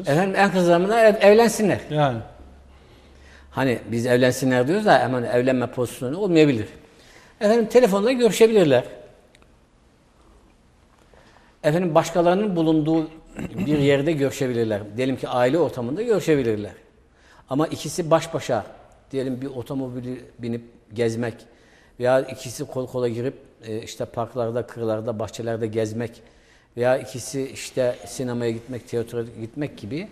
Efendim en kısa zamanda ev- evlensinler. Yani Hani biz evlensinler diyoruz da hemen evlenme pozisyonu olmayabilir. Efendim telefonla görüşebilirler. Efendim başkalarının bulunduğu bir yerde görüşebilirler. Diyelim ki aile ortamında görüşebilirler. Ama ikisi baş başa diyelim bir otomobili binip gezmek veya ikisi kol kola girip e, işte parklarda, kırlarda, bahçelerde gezmek veya ikisi işte sinemaya gitmek, tiyatroya gitmek gibi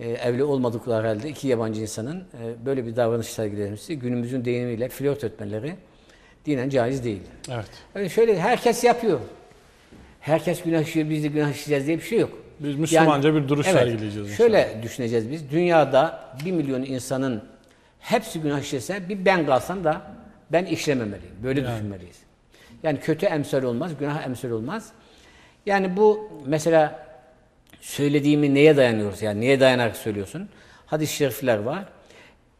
e, evli olmadıkları halde iki yabancı insanın e, böyle bir davranış sergilemesi günümüzün deyimiyle flört etmeleri dinen caiz değil. evet. Öyle şöyle herkes yapıyor. Herkes günah işliyor, biz de günah işleyeceğiz diye bir şey yok. Biz Müslümanca bir duruş evet, sergileyeceğiz inşallah. Şöyle düşüneceğiz biz. Dünyada bir milyon insanın hepsi günah işlese bir ben kalsam da ben işlememeliyim. Böyle düşünmeliyiz. Yani kötü emsal olmaz, günah emsal olmaz. Yani bu mesela söylediğimi neye dayanıyoruz? Yani neye dayanarak söylüyorsun? Hadis-i şerifler var.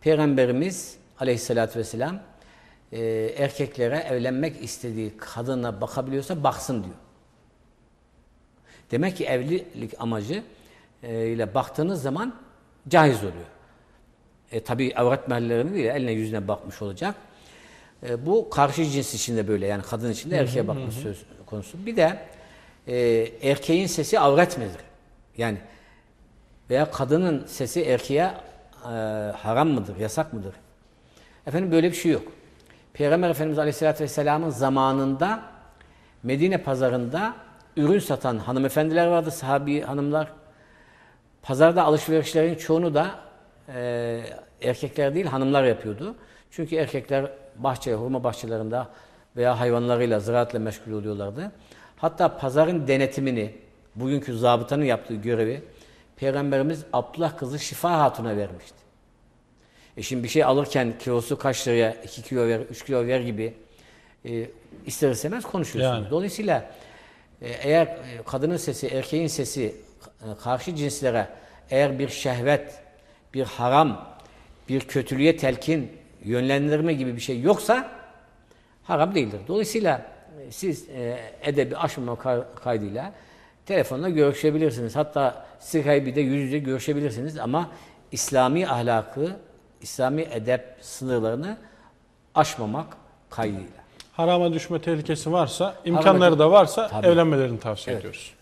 Peygamberimiz aleyhissalatü vesselam e, erkeklere evlenmek istediği kadına bakabiliyorsa baksın diyor. Demek ki evlilik amacı e, ile baktığınız zaman caiz oluyor. E, tabii avret mahallelerine değil, eline yüzüne bakmış olacak. E, bu karşı cins için de böyle yani kadın için de erkeğe bakmış söz konusu. Bir de e, erkeğin sesi avret midir? Yani veya kadının sesi erkeğe e, haram mıdır, yasak mıdır? Efendim böyle bir şey yok. Peygamber Efendimiz Aleyhisselatü Vesselam'ın zamanında Medine pazarında ürün satan hanımefendiler vardı, sahabi hanımlar. Pazarda alışverişlerin çoğunu da e, erkekler değil hanımlar yapıyordu. Çünkü erkekler bahçe, hurma bahçelerinde veya hayvanlarıyla, ziraatla meşgul oluyorlardı. Hatta pazarın denetimini, bugünkü zabıtanın yaptığı görevi Peygamberimiz Abdullah kızı Şifa Hatun'a vermişti. E şimdi bir şey alırken kilosu kaç liraya, 2 kilo ver, 3 kilo ver gibi e, ister istemez konuşuyorsunuz. Yani. Dolayısıyla e, eğer e, kadının sesi, erkeğin sesi e, karşı cinslere eğer bir şehvet, bir haram, bir kötülüğe telkin, yönlendirme gibi bir şey yoksa haram değildir. Dolayısıyla siz e, edebi aşmama ka- kaydıyla telefonla görüşebilirsiniz. Hatta Skype'de de yüz yüze görüşebilirsiniz ama İslami ahlakı, İslami edep sınırlarını aşmamak kaydıyla. harama düşme tehlikesi varsa, imkanları da varsa Tabii. evlenmelerini tavsiye Evet. ediyoruz.